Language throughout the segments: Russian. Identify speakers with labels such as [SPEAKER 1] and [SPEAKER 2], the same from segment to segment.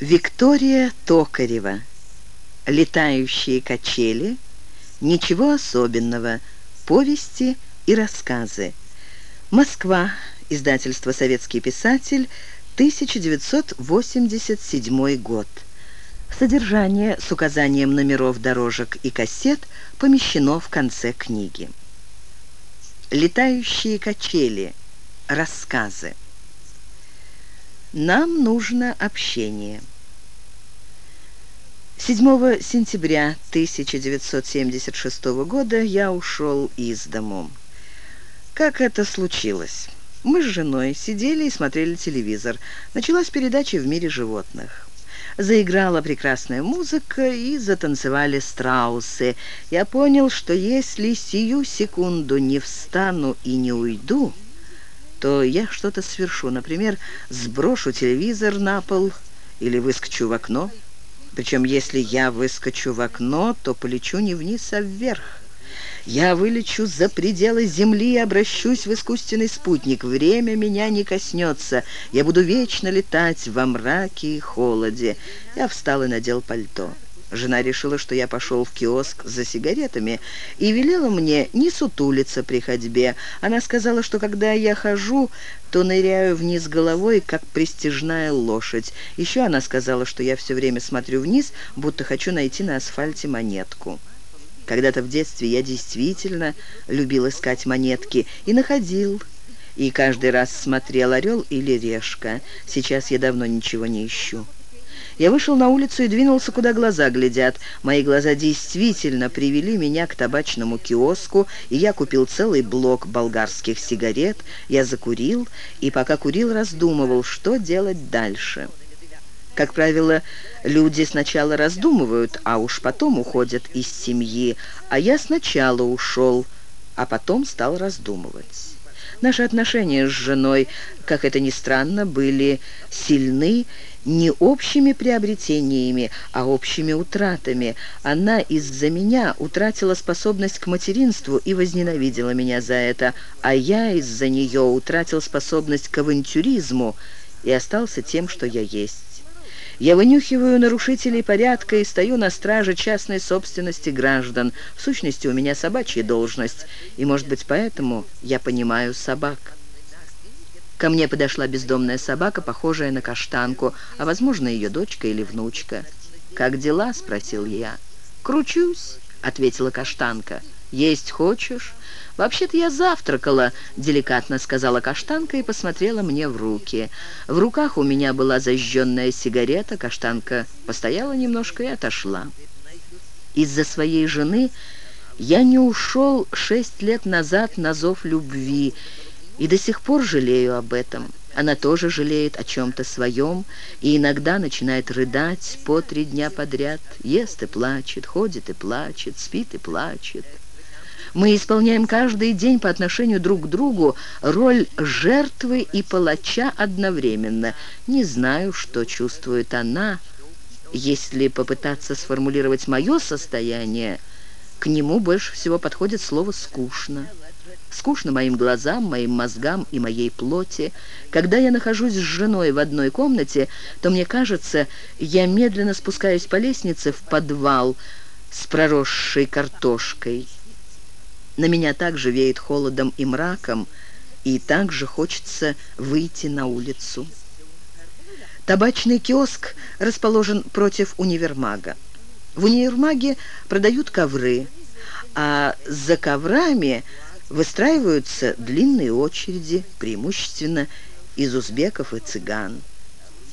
[SPEAKER 1] Виктория Токарева. Летающие качели. Ничего особенного. Повести и рассказы. Москва. Издательство «Советский писатель», 1987 год. Содержание с указанием номеров дорожек и кассет помещено в конце книги. Летающие качели. Рассказы. Нам нужно общение. 7 сентября 1976 года я ушел из дому. Как это случилось? Мы с женой сидели и смотрели телевизор. Началась передача «В мире животных». Заиграла прекрасная музыка и затанцевали страусы. Я понял, что если сию секунду не встану и не уйду, то я что-то свершу. Например, сброшу телевизор на пол или выскочу в окно. Причем, если я выскочу в окно, то полечу не вниз, а вверх. Я вылечу за пределы земли и обращусь в искусственный спутник. Время меня не коснется. Я буду вечно летать во мраке и холоде. Я встал и надел пальто. Жена решила, что я пошел в киоск за сигаретами и велела мне не сутулиться при ходьбе. Она сказала, что когда я хожу, то ныряю вниз головой, как пристежная лошадь. Еще она сказала, что я все время смотрю вниз, будто хочу найти на асфальте монетку. Когда-то в детстве я действительно любил искать монетки и находил. И каждый раз смотрел «Орел» или «Решка». Сейчас я давно ничего не ищу. Я вышел на улицу и двинулся, куда глаза глядят. Мои глаза действительно привели меня к табачному киоску, и я купил целый блок болгарских сигарет. Я закурил, и пока курил, раздумывал, что делать дальше. Как правило, люди сначала раздумывают, а уж потом уходят из семьи, а я сначала ушел, а потом стал раздумывать. Наши отношения с женой, как это ни странно, были сильны не общими приобретениями, а общими утратами. Она из-за меня утратила способность к материнству и возненавидела меня за это, а я из-за нее утратил способность к авантюризму и остался тем, что я есть. Я вынюхиваю нарушителей порядка и стою на страже частной собственности граждан. В сущности, у меня собачья должность, и, может быть, поэтому я понимаю собак. Ко мне подошла бездомная собака, похожая на каштанку, а, возможно, ее дочка или внучка. «Как дела?» — спросил я. «Кручусь», — ответила каштанка. «Есть хочешь?» «Вообще-то я завтракала», — деликатно сказала каштанка и посмотрела мне в руки. В руках у меня была зажженная сигарета, каштанка постояла немножко и отошла. Из-за своей жены я не ушел шесть лет назад на зов любви, и до сих пор жалею об этом. Она тоже жалеет о чем-то своем и иногда начинает рыдать по три дня подряд. Ест и плачет, ходит и плачет, спит и плачет. Мы исполняем каждый день по отношению друг к другу роль жертвы и палача одновременно. Не знаю, что чувствует она. Если попытаться сформулировать мое состояние, к нему больше всего подходит слово «скучно». Скучно моим глазам, моим мозгам и моей плоти. Когда я нахожусь с женой в одной комнате, то мне кажется, я медленно спускаюсь по лестнице в подвал с проросшей картошкой. На меня также веет холодом и мраком, и также хочется выйти на улицу. Табачный киоск расположен против универмага. В универмаге продают ковры, а за коврами выстраиваются длинные очереди, преимущественно из узбеков и цыган.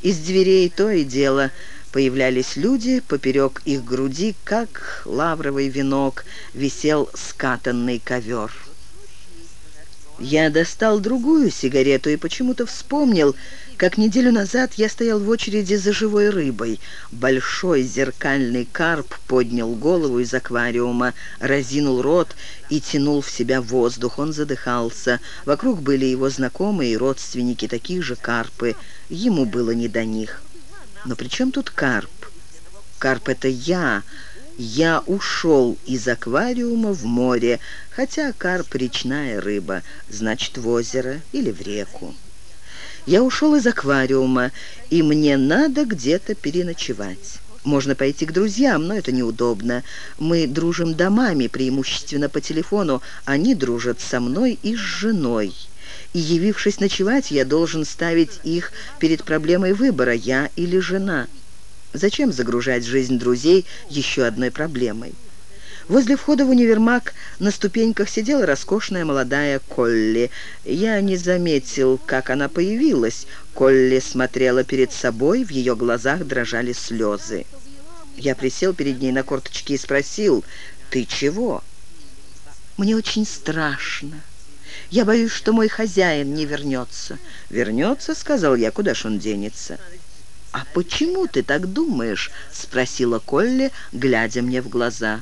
[SPEAKER 1] Из дверей то и дело появлялись люди, поперек их груди, как лавровый венок, висел скатанный ковер. Я достал другую сигарету и почему-то вспомнил, как неделю назад я стоял в очереди за живой рыбой. Большой зеркальный карп поднял голову из аквариума, разинул рот и тянул в себя воздух. Он задыхался. Вокруг были его знакомые и родственники, такие же карпы. Ему было не до них. Но при чем тут карп? Карп — это я. Я ушел из аквариума в море, хотя карп — речная рыба, значит, в озеро или в реку. Я ушел из аквариума, и мне надо где-то переночевать. Можно пойти к друзьям, но это неудобно. Мы дружим домами, преимущественно по телефону. Они дружат со мной и с женой. И, явившись ночевать, я должен ставить их перед проблемой выбора, я или жена. Зачем загружать жизнь друзей еще одной проблемой? Возле входа в универмаг на ступеньках сидела роскошная молодая Колли. Я не заметил, как она появилась. Колли смотрела перед собой, в ее глазах дрожали слезы. Я присел перед ней на корточки и спросил, «Ты чего?» «Мне очень страшно. Я боюсь, что мой хозяин не вернется». «Вернется?» — сказал я, «куда ж он денется?» «А почему ты так думаешь?» — спросила Колли, глядя мне в глаза.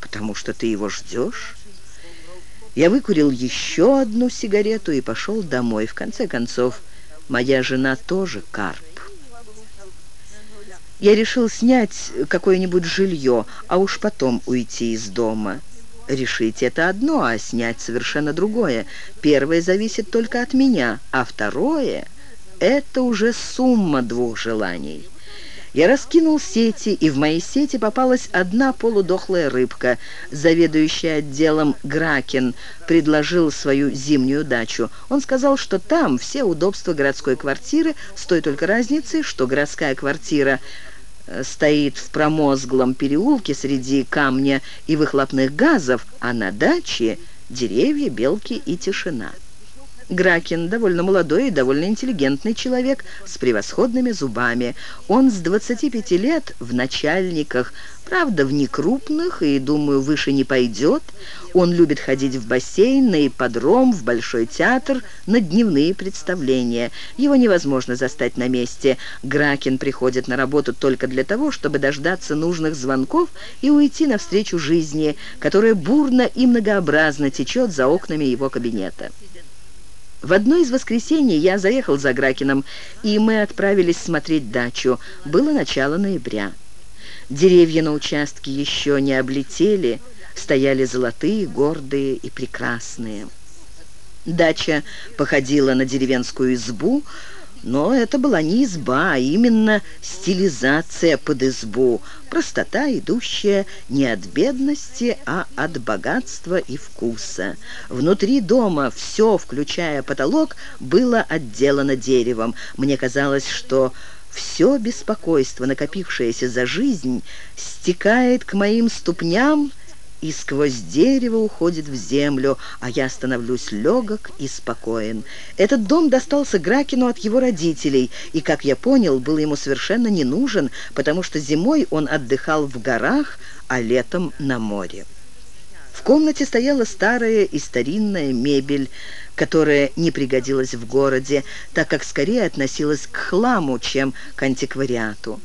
[SPEAKER 1] «Потому что ты его ждешь?» Я выкурил еще одну сигарету и пошел домой. В конце концов, моя жена тоже карп. Я решил снять какое-нибудь жилье, а уж потом уйти из дома. Решить это одно, а снять совершенно другое. Первое зависит только от меня, а второе — это уже сумма двух желаний. Я раскинул сети, и в моей сети попалась одна полудохлая рыбка. Заведующий отделом Гракин предложил свою зимнюю дачу. Он сказал, что там все удобства городской квартиры, с той только разницей, что городская квартира стоит в промозглом переулке среди камня и выхлопных газов, а на даче деревья, белки и тишина. Гракин довольно молодой и довольно интеллигентный человек с превосходными зубами. Он с 25 лет в начальниках, правда, в некрупных и, думаю, выше не пойдет. Он любит ходить в бассейн, на ипподром, в Большой театр, на дневные представления. Его невозможно застать на месте. Гракин приходит на работу только для того, чтобы дождаться нужных звонков и уйти навстречу жизни, которая бурно и многообразно течет за окнами его кабинета. В одно из воскресений я заехал за Гракином, и мы отправились смотреть дачу. Было начало ноября. Деревья на участке еще не облетели, стояли золотые, гордые и прекрасные. Дача походила на деревенскую избу, но это была не изба, а именно стилизация под избу, простота, идущая не от бедности, а от богатства и вкуса. Внутри дома все, включая потолок, было отделано деревом. Мне казалось, что все беспокойство, накопившееся за жизнь, стекает к моим ступням и сквозь дерево уходит в землю, а я становлюсь легок и спокоен. Этот дом достался Гракину от его родителей, и, как я понял, был ему совершенно не нужен, потому что зимой он отдыхал в горах, а летом на море. В комнате стояла старая и старинная мебель, которая не пригодилась в городе, так как скорее относилась к хламу, чем к антиквариату.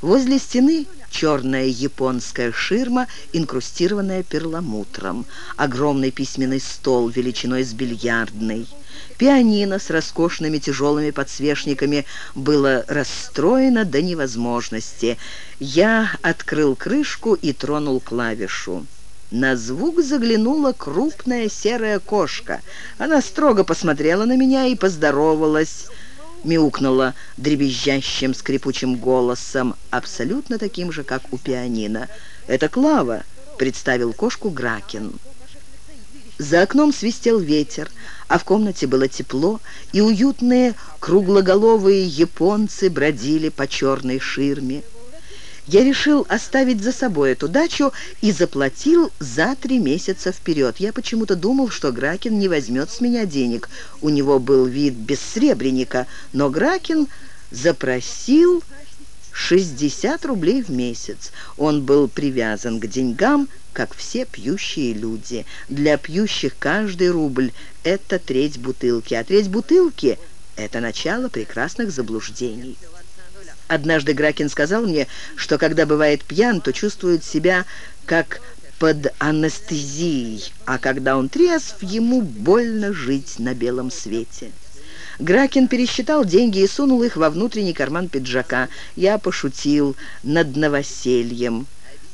[SPEAKER 1] Возле стены черная японская ширма, инкрустированная перламутром, огромный письменный стол величиной с бильярдной. Пианино с роскошными тяжелыми подсвечниками было расстроено до невозможности. Я открыл крышку и тронул клавишу. На звук заглянула крупная серая кошка. Она строго посмотрела на меня и поздоровалась мяукнула дребезжащим скрипучим голосом, абсолютно таким же, как у пианино. «Это Клава», — представил кошку Гракин. За окном свистел ветер, а в комнате было тепло, и уютные круглоголовые японцы бродили по черной ширме я решил оставить за собой эту дачу и заплатил за три месяца вперед. Я почему-то думал, что Гракин не возьмет с меня денег. У него был вид бессребреника, но Гракин запросил 60 рублей в месяц. Он был привязан к деньгам, как все пьющие люди. Для пьющих каждый рубль – это треть бутылки, а треть бутылки – это начало прекрасных заблуждений. Однажды Гракин сказал мне, что когда бывает пьян, то чувствует себя как под анестезией, а когда он трезв, ему больно жить на белом свете. Гракин пересчитал деньги и сунул их во внутренний карман пиджака. Я пошутил над новосельем.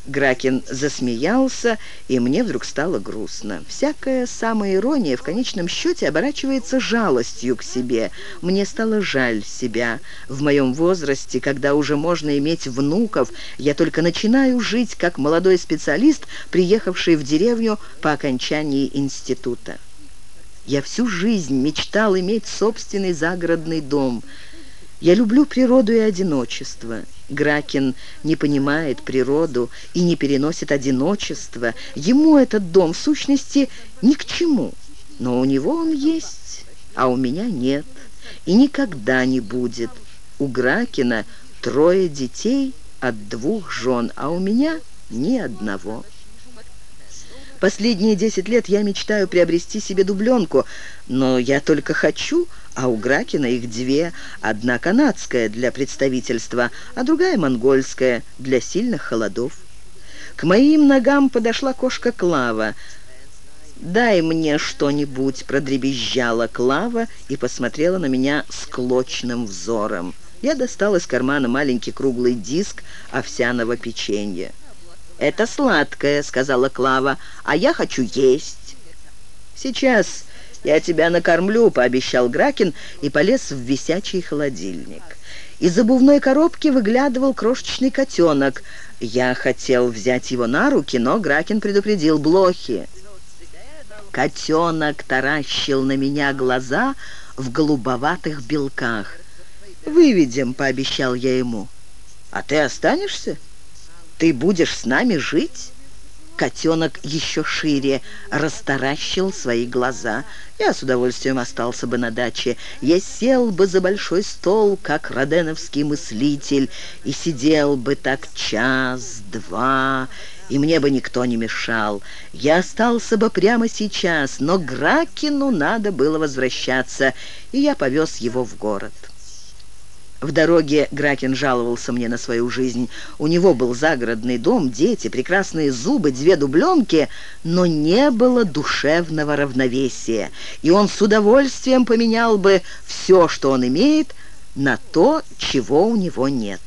[SPEAKER 1] Гракин засмеялся, и мне вдруг стало грустно. Всякая самоирония в конечном счете оборачивается жалостью к себе. Мне стало жаль себя. В моем возрасте, когда уже можно иметь внуков, я только начинаю жить как молодой специалист, приехавший в деревню по окончании института. Я всю жизнь мечтал иметь собственный загородный дом. Я люблю природу и одиночество. Гракин не понимает природу и не переносит одиночество. Ему этот дом, в сущности, ни к чему. Но у него он есть, а у меня нет. И никогда не будет. У Гракина трое детей от двух жен, а у меня ни одного. Последние десять лет я мечтаю приобрести себе дубленку, но я только хочу, а у Гракина их две. Одна канадская для представительства, а другая монгольская для сильных холодов. К моим ногам подошла кошка Клава. «Дай мне что-нибудь», — продребезжала Клава и посмотрела на меня склочным взором. Я достал из кармана маленький круглый диск овсяного печенья. «Это сладкое», — сказала Клава, — «а я хочу есть». «Сейчас я тебя накормлю», — пообещал Гракин и полез в висячий холодильник. Из обувной коробки выглядывал крошечный котенок. Я хотел взять его на руки, но Гракин предупредил блохи. Котенок таращил на меня глаза в голубоватых белках. «Выведем», — пообещал я ему. «А ты останешься?» Ты будешь с нами жить?» Котенок еще шире растаращил свои глаза. Я с удовольствием остался бы на даче. Я сел бы за большой стол, как роденовский мыслитель, и сидел бы так час-два, и мне бы никто не мешал. Я остался бы прямо сейчас, но Гракину надо было возвращаться, и я повез его в город». В дороге Гракин жаловался мне на свою жизнь. У него был загородный дом, дети, прекрасные зубы, две дубленки, но не было душевного равновесия, и он с удовольствием поменял бы все, что он имеет, на то, чего у него нет.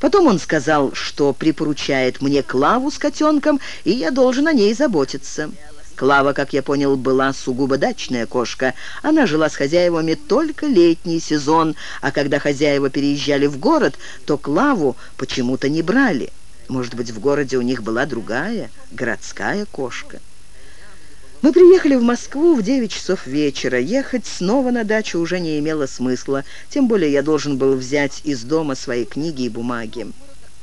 [SPEAKER 1] Потом он сказал, что припоручает мне Клаву с котенком, и я должен о ней заботиться. Клава, как я понял, была сугубо дачная кошка. Она жила с хозяевами только летний сезон, а когда хозяева переезжали в город, то Клаву почему-то не брали. Может быть, в городе у них была другая, городская кошка. Мы приехали в Москву в 9 часов вечера. Ехать снова на дачу уже не имело смысла, тем более я должен был взять из дома свои книги и бумаги.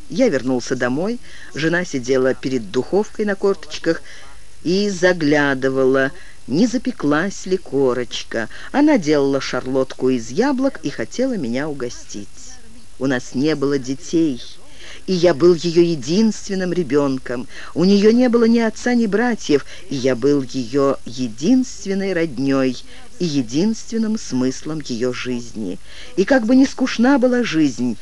[SPEAKER 1] Я вернулся домой, жена сидела перед духовкой на корточках и заглядывала, не запеклась ли корочка. Она делала шарлотку из яблок и хотела меня угостить. У нас не было детей, и я был ее единственным ребенком. У нее не было ни отца, ни братьев, и я был ее единственной родней и единственным смыслом ее жизни. И как бы ни скучна была жизнь,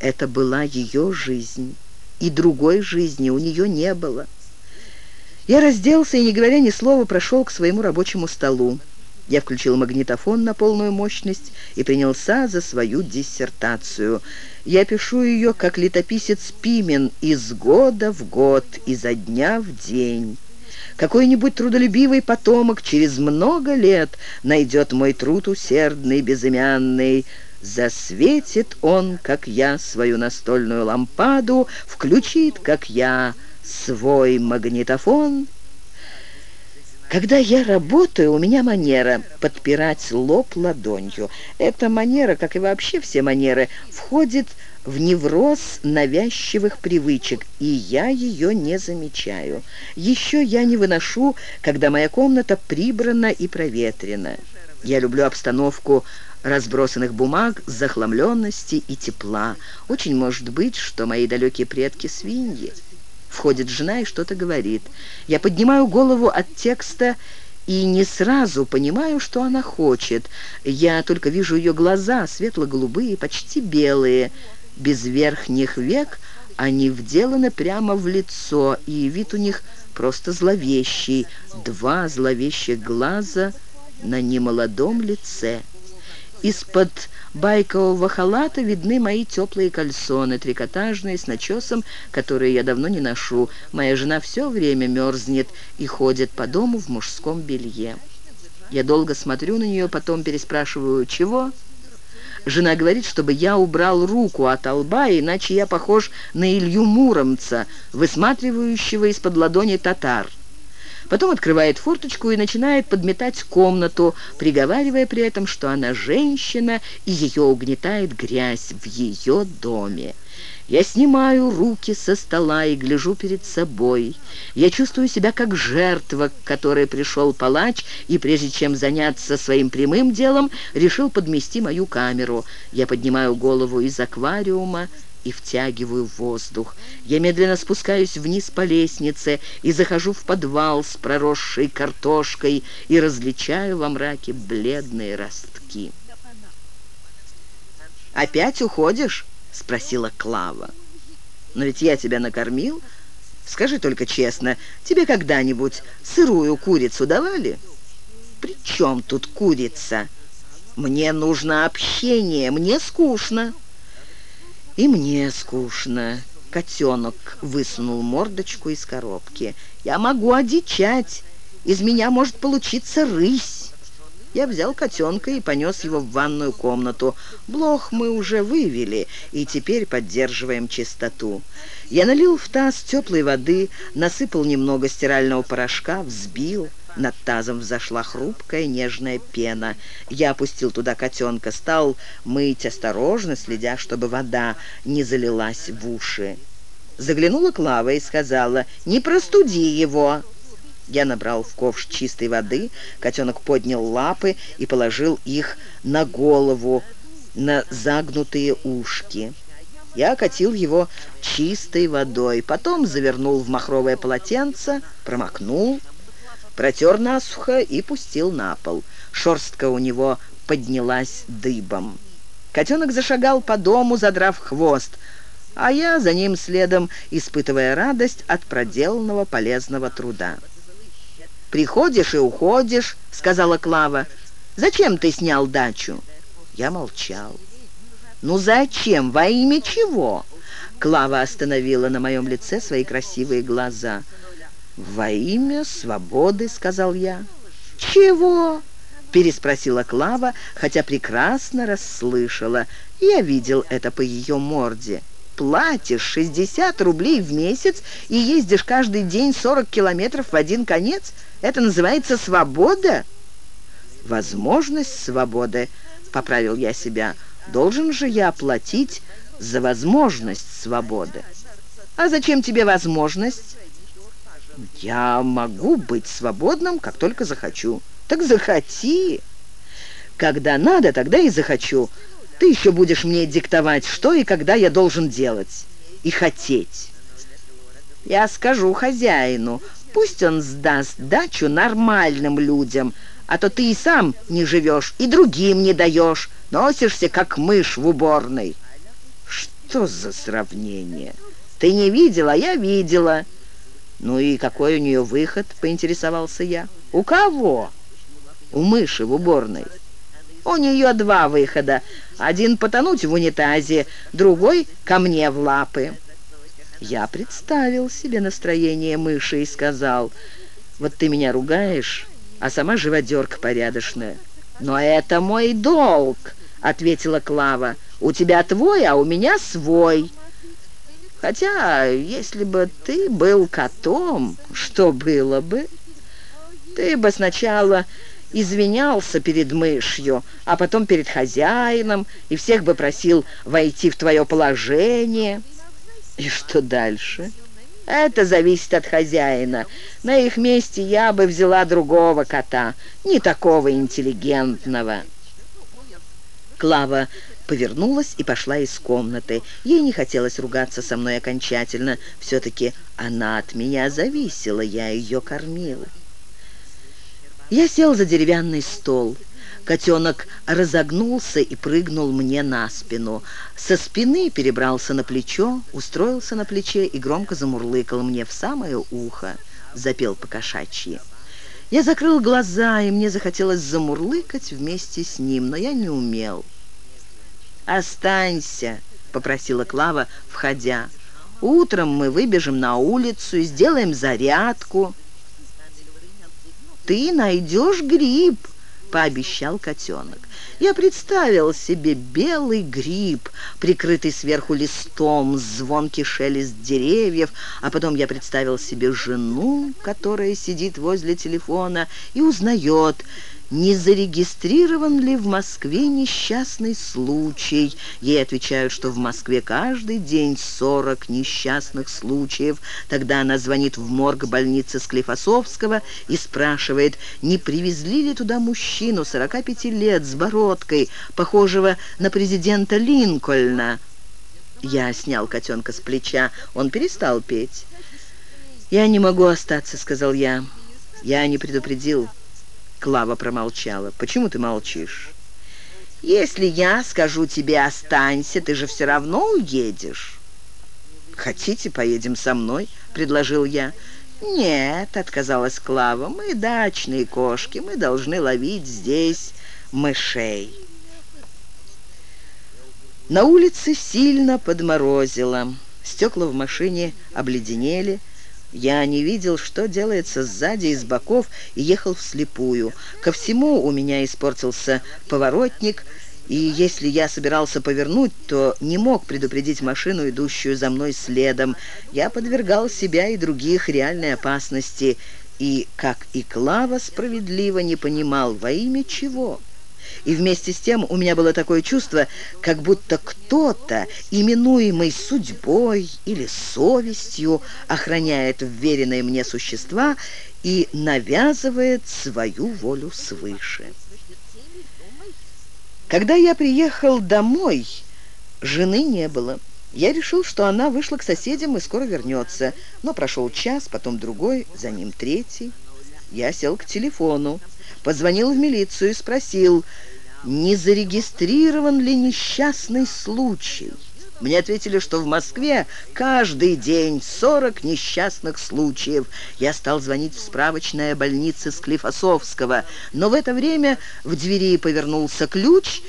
[SPEAKER 1] это была ее жизнь, и другой жизни у нее не было. Я разделся и, не говоря ни слова, прошел к своему рабочему столу. Я включил магнитофон на полную мощность и принялся за свою диссертацию. Я пишу ее, как летописец Пимен, из года в год, изо дня в день. Какой-нибудь трудолюбивый потомок через много лет найдет мой труд усердный, безымянный, Засветит он, как я, свою настольную лампаду, Включит, как я, свой магнитофон. Когда я работаю, у меня манера подпирать лоб ладонью. Эта манера, как и вообще все манеры, входит в невроз навязчивых привычек, и я ее не замечаю. Еще я не выношу, когда моя комната прибрана и проветрена. Я люблю обстановку разбросанных бумаг, захламленности и тепла. Очень может быть, что мои далекие предки свиньи. Входит жена и что-то говорит. Я поднимаю голову от текста и не сразу понимаю, что она хочет. Я только вижу ее глаза, светло-голубые, почти белые, без верхних век, они вделаны прямо в лицо, и вид у них просто зловещий. Два зловещих глаза на немолодом лице. Из-под байкового халата видны мои теплые кальсоны, трикотажные, с начесом, которые я давно не ношу. Моя жена все время мерзнет и ходит по дому в мужском белье. Я долго смотрю на нее, потом переспрашиваю «Чего?». Жена говорит, чтобы я убрал руку от лба, иначе я похож на Илью Муромца, высматривающего из-под ладони татар. Потом открывает форточку и начинает подметать комнату, приговаривая при этом, что она женщина и ее угнетает грязь в ее доме. Я снимаю руки со стола и гляжу перед собой. Я чувствую себя как жертва, к которой пришел палач, и прежде чем заняться своим прямым делом, решил подмести мою камеру. Я поднимаю голову из аквариума и втягиваю воздух. Я медленно спускаюсь вниз по лестнице и захожу в подвал с проросшей картошкой и различаю во мраке бледные ростки. «Опять уходишь?» — спросила Клава. «Но ведь я тебя накормил. Скажи только честно, тебе когда-нибудь сырую курицу давали?» «При чем тут курица? Мне нужно общение, мне скучно». «И мне скучно». Котенок высунул мордочку из коробки. «Я могу одичать. Из меня может получиться рысь». Я взял котенка и понес его в ванную комнату. Блох мы уже вывели и теперь поддерживаем чистоту. Я налил в таз теплой воды, насыпал немного стирального порошка, взбил. Над тазом взошла хрупкая нежная пена. Я опустил туда котенка, стал мыть осторожно, следя, чтобы вода не залилась в уши. Заглянула Клава и сказала, «Не простуди его!» Я набрал в ковш чистой воды, котенок поднял лапы и положил их на голову, на загнутые ушки. Я окатил его чистой водой, потом завернул в махровое полотенце, промокнул, протер насухо и пустил на пол. Шерстка у него поднялась дыбом. Котенок зашагал по дому, задрав хвост, а я за ним следом, испытывая радость от проделанного полезного труда. «Приходишь и уходишь», — сказала Клава. «Зачем ты снял дачу?» Я молчал. «Ну зачем? Во имя чего?» Клава остановила на моем лице свои красивые глаза. «Во имя свободы», — сказал я. «Чего?» — переспросила Клава, хотя прекрасно расслышала. Я видел это по ее морде. «Платишь 60 рублей в месяц и ездишь каждый день 40 километров в один конец? Это называется свобода?» «Возможность свободы», — поправил я себя. «Должен же я платить за возможность свободы». «А зачем тебе возможность?» «Я могу быть свободным, как только захочу». «Так захоти!» «Когда надо, тогда и захочу. Ты еще будешь мне диктовать, что и когда я должен делать. И хотеть». «Я скажу хозяину, Пусть он сдаст дачу нормальным людям, а то ты и сам не живешь, и другим не даешь. Носишься, как мышь в уборной». «Что за сравнение? Ты не видела, а я видела». «Ну и какой у нее выход?» — поинтересовался я. «У кого?» «У мыши в уборной». «У нее два выхода. Один потонуть в унитазе, другой — ко мне в лапы». Я представил себе настроение мыши и сказал, «Вот ты меня ругаешь, а сама живодерка порядочная». «Но это мой долг», — ответила Клава. «У тебя твой, а у меня свой». «Хотя, если бы ты был котом, что было бы? Ты бы сначала извинялся перед мышью, а потом перед хозяином, и всех бы просил войти в твое положение». И что дальше? Это зависит от хозяина. На их месте я бы взяла другого кота, не такого интеллигентного. Клава повернулась и пошла из комнаты. Ей не хотелось ругаться со мной окончательно. Все-таки она от меня зависела, я ее кормил. Я сел за деревянный стол. Котенок разогнулся и прыгнул мне на спину. Со спины перебрался на плечо, устроился на плече и громко замурлыкал мне в самое ухо. Запел по-кошачьи. Я закрыл глаза, и мне захотелось замурлыкать вместе с ним, но я не умел. «Останься», — попросила Клава, входя. «Утром мы выбежим на улицу и сделаем зарядку». «Ты найдешь гриб», — пообещал котенок. Я представил себе белый гриб, прикрытый сверху листом, звонкий шелест деревьев, а потом я представил себе жену, которая сидит возле телефона и узнает — не зарегистрирован ли в Москве несчастный случай. Ей отвечают, что в Москве каждый день 40 несчастных случаев. Тогда она звонит в морг больницы Склифосовского и спрашивает, не привезли ли туда мужчину 45 лет с бородкой, похожего на президента Линкольна. Я снял котенка с плеча, он перестал петь. «Я не могу остаться», — сказал я. «Я не предупредил». Клава промолчала. «Почему ты молчишь?» «Если я скажу тебе «останься», ты же все равно уедешь». «Хотите, поедем со мной?» — предложил я. «Нет», — отказалась Клава, — «мы дачные кошки, мы должны ловить здесь мышей». На улице сильно подморозило. Стекла в машине обледенели, я не видел, что делается сзади и с боков, и ехал вслепую. Ко всему у меня испортился поворотник, и если я собирался повернуть, то не мог предупредить машину, идущую за мной следом. Я подвергал себя и других реальной опасности, и, как и Клава, справедливо не понимал, во имя чего». И вместе с тем у меня было такое чувство, как будто кто-то, именуемый судьбой или совестью, охраняет вверенные мне существа и навязывает свою волю свыше. Когда я приехал домой, жены не было. Я решил, что она вышла к соседям и скоро вернется. Но прошел час, потом другой, за ним третий. Я сел к телефону, позвонил в милицию и спросил, не зарегистрирован ли несчастный случай. Мне ответили, что в Москве каждый день 40 несчастных случаев. Я стал звонить в справочная больница Склифосовского, но в это время в двери повернулся ключ,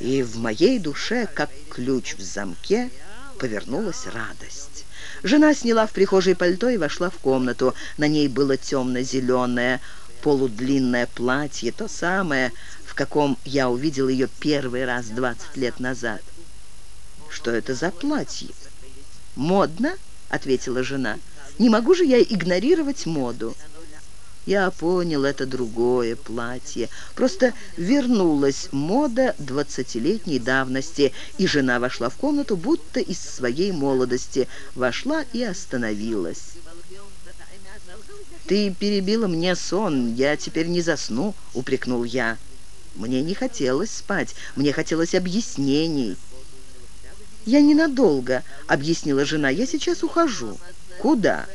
[SPEAKER 1] и в моей душе, как ключ в замке, повернулась радость. Жена сняла в прихожей пальто и вошла в комнату. На ней было темно-зеленое полудлинное платье, то самое, каком я увидел ее первый раз 20 лет назад. «Что это за платье?» «Модно?» — ответила жена. «Не могу же я игнорировать моду». Я понял, это другое платье. Просто вернулась мода двадцатилетней давности, и жена вошла в комнату, будто из своей молодости. Вошла и остановилась. «Ты перебила мне сон, я теперь не засну», — упрекнул я. Мне не хотелось спать, мне хотелось объяснений. «Я ненадолго», — объяснила жена, — «я сейчас ухожу». «Куда?»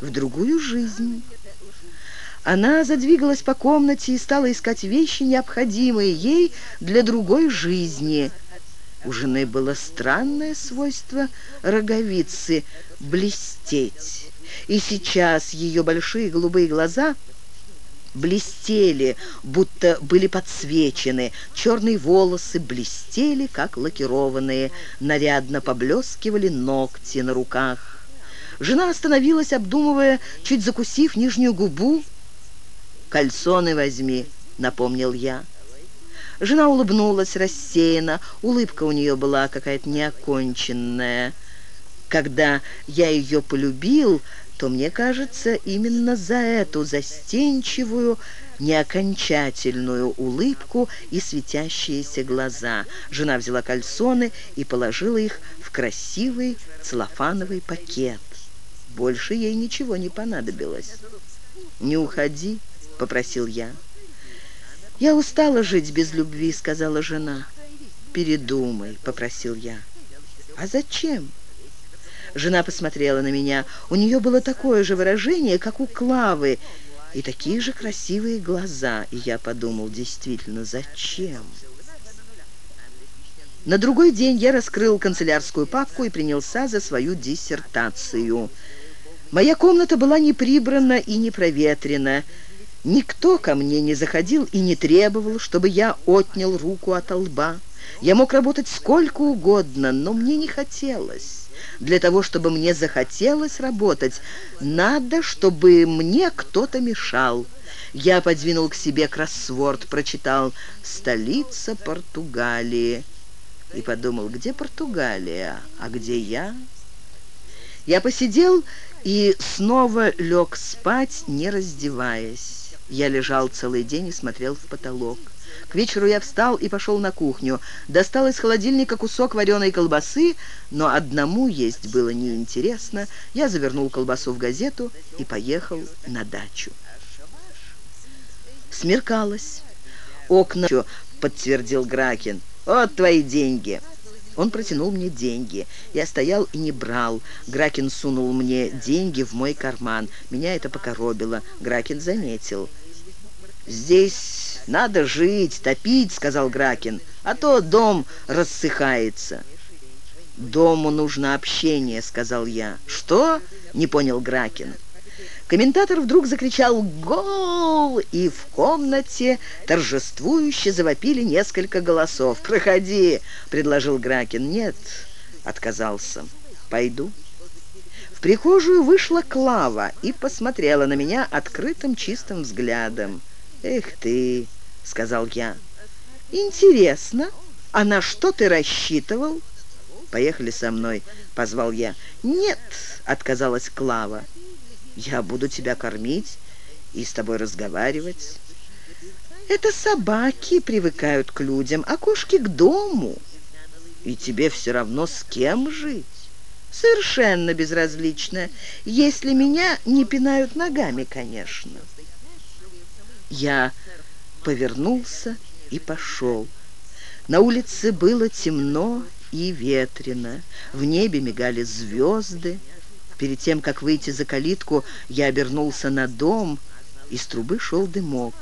[SPEAKER 1] «В другую жизнь». Она задвигалась по комнате и стала искать вещи, необходимые ей для другой жизни. У жены было странное свойство роговицы — блестеть. И сейчас ее большие голубые глаза — блестели, будто были подсвечены. Черные волосы блестели, как лакированные. Нарядно поблескивали ногти на руках. Жена остановилась, обдумывая, чуть закусив нижнюю губу. «Кальсоны возьми», — напомнил я. Жена улыбнулась рассеянно, улыбка у нее была какая-то неоконченная. Когда я ее полюбил, то, мне кажется, именно за эту застенчивую, неокончательную улыбку и светящиеся глаза. Жена взяла кальсоны и положила их в красивый целлофановый пакет. Больше ей ничего не понадобилось. «Не уходи», — попросил я. «Я устала жить без любви», — сказала жена. «Передумай», — попросил я. «А зачем?» Жена посмотрела на меня. У нее было такое же выражение, как у Клавы, и такие же красивые глаза. И я подумал, действительно, зачем? На другой день я раскрыл канцелярскую папку и принялся за свою диссертацию. Моя комната была не прибрана и не проветрена. Никто ко мне не заходил и не требовал, чтобы я отнял руку от лба. Я мог работать сколько угодно, но мне не хотелось. Для того, чтобы мне захотелось работать, надо, чтобы мне кто-то мешал. Я подвинул к себе кроссворд, прочитал «Столица Португалии» и подумал, где Португалия, а где я? Я посидел и снова лег спать, не раздеваясь. Я лежал целый день и смотрел в потолок. К вечеру я встал и пошел на кухню. Достал из холодильника кусок вареной колбасы, но одному есть было неинтересно. Я завернул колбасу в газету и поехал на дачу. Смеркалось. Окна подтвердил Гракин. «Вот твои деньги». Он протянул мне деньги. Я стоял и не брал. Гракин сунул мне деньги в мой карман. Меня это покоробило. Гракин заметил. «Здесь надо жить, топить», — сказал Гракин, «а то дом рассыхается». «Дому нужно общение», — сказал я. «Что?» — не понял Гракин. Комментатор вдруг закричал «Гол!» и в комнате торжествующе завопили несколько голосов. «Проходи!» — предложил Гракин. «Нет», — отказался. «Пойду». В прихожую вышла Клава и посмотрела на меня открытым чистым взглядом. «Эх ты!» — сказал я. «Интересно, а на что ты рассчитывал?» «Поехали со мной», — позвал я. «Нет», — отказалась Клава. Я буду тебя кормить и с тобой разговаривать. Это собаки привыкают к людям, а кошки к дому. И тебе все равно с кем жить. Совершенно безразлично, если меня не пинают ногами, конечно. Я повернулся и пошел. На улице было темно и ветрено. В небе мигали звезды. Перед тем, как выйти за калитку, я обернулся на дом. Из трубы шел дымок.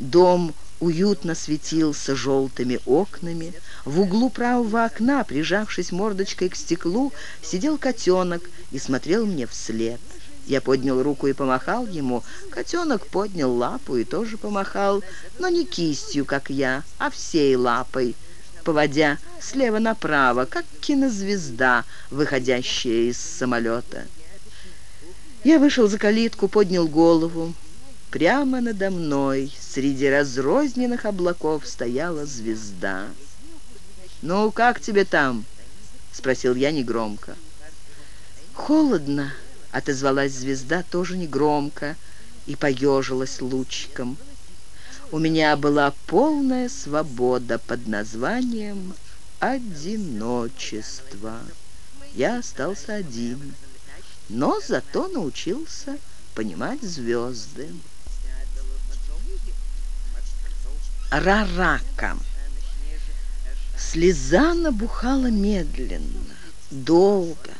[SPEAKER 1] Дом уютно светился желтыми окнами. В углу правого окна, прижавшись мордочкой к стеклу, сидел котенок и смотрел мне вслед. Я поднял руку и помахал ему. Котенок поднял лапу и тоже помахал, но не кистью, как я, а всей лапой, поводя слева направо, как кинозвезда, выходящая из самолета. Я вышел за калитку, поднял голову. Прямо надо мной, среди разрозненных облаков, стояла звезда. «Ну, как тебе там?» — спросил я негромко. «Холодно», — отозвалась звезда тоже негромко и поежилась лучиком у меня была полная свобода под названием «одиночество». Я остался один, но зато научился понимать звезды. Рарака. Слеза набухала медленно, долго,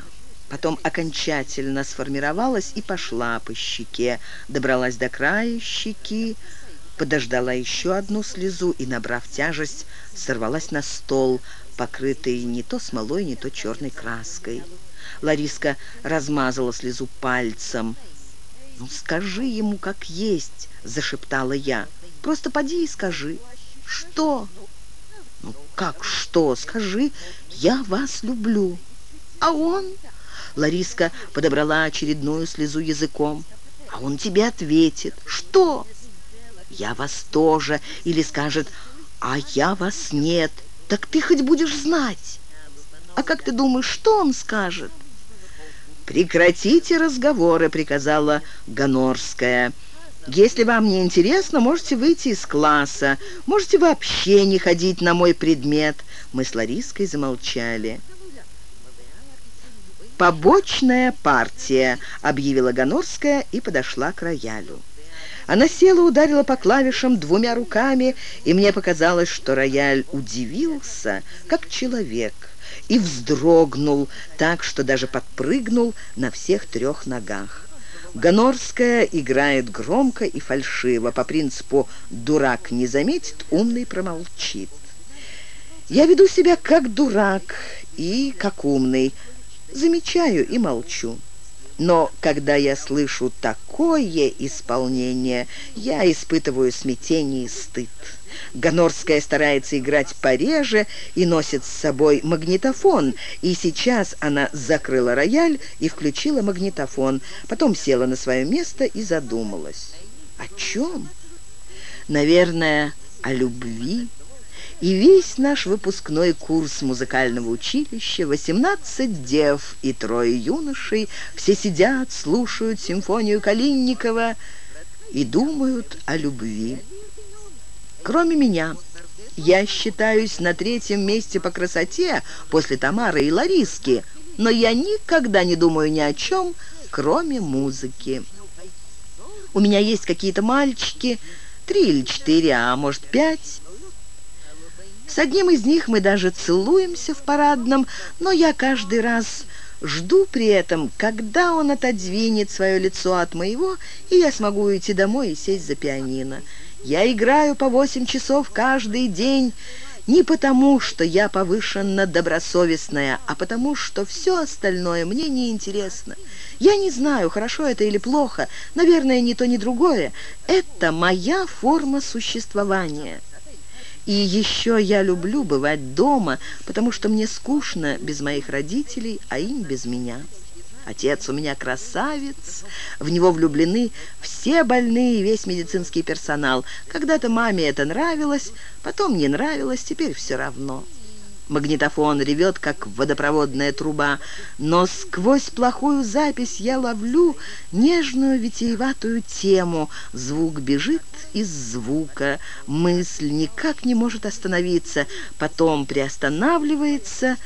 [SPEAKER 1] потом окончательно сформировалась и пошла по щеке, добралась до края щеки, подождала еще одну слезу и, набрав тяжесть, сорвалась на стол, покрытый не то смолой, не то черной краской. Лариска размазала слезу пальцем. «Ну, скажи ему, как есть», — зашептала я. «Просто поди и скажи». «Что?» «Ну, как что? Скажи, я вас люблю». «А он?» Лариска подобрала очередную слезу языком. «А он тебе ответит». «Что?» «Я вас тоже», или скажет «А я вас нет». Так ты хоть будешь знать. А как ты думаешь, что он скажет? «Прекратите разговоры», — приказала Гонорская. «Если вам не интересно, можете выйти из класса, можете вообще не ходить на мой предмет». Мы с Лариской замолчали. «Побочная партия», — объявила Гонорская и подошла к роялю. Она села, ударила по клавишам двумя руками, и мне показалось, что рояль удивился, как человек, и вздрогнул так, что даже подпрыгнул на всех трех ногах. Гонорская играет громко и фальшиво, по принципу «дурак не заметит, умный промолчит». Я веду себя как дурак и как умный, замечаю и молчу. Но когда я слышу такое исполнение, я испытываю смятение и стыд. Гонорская старается играть пореже и носит с собой магнитофон, и сейчас она закрыла рояль и включила магнитофон, потом села на свое место и задумалась. О чем? Наверное, о любви. И весь наш выпускной курс музыкального училища, 18 дев и трое юношей, все сидят, слушают симфонию Калинникова и думают о любви. Кроме меня, я считаюсь на третьем месте по красоте после Тамары и Лариски, но я никогда не думаю ни о чем, кроме музыки. У меня есть какие-то мальчики, три или четыре, а может пять. С одним из них мы даже целуемся в парадном, но я каждый раз жду при этом, когда он отодвинет свое лицо от моего, и я смогу уйти домой и сесть за пианино. Я играю по восемь часов каждый день, не потому, что я повышенно добросовестная, а потому, что все остальное мне не интересно. Я не знаю, хорошо это или плохо, наверное, ни то, ни другое. Это моя форма существования». И еще я люблю бывать дома, потому что мне скучно без моих родителей, а им без меня. Отец у меня красавец, в него влюблены все больные и весь медицинский персонал. Когда-то маме это нравилось, потом не нравилось, теперь все равно. Магнитофон ревет, как водопроводная труба, но сквозь плохую запись я ловлю нежную витиеватую тему. Звук бежит из звука, мысль никак не может остановиться, потом приостанавливается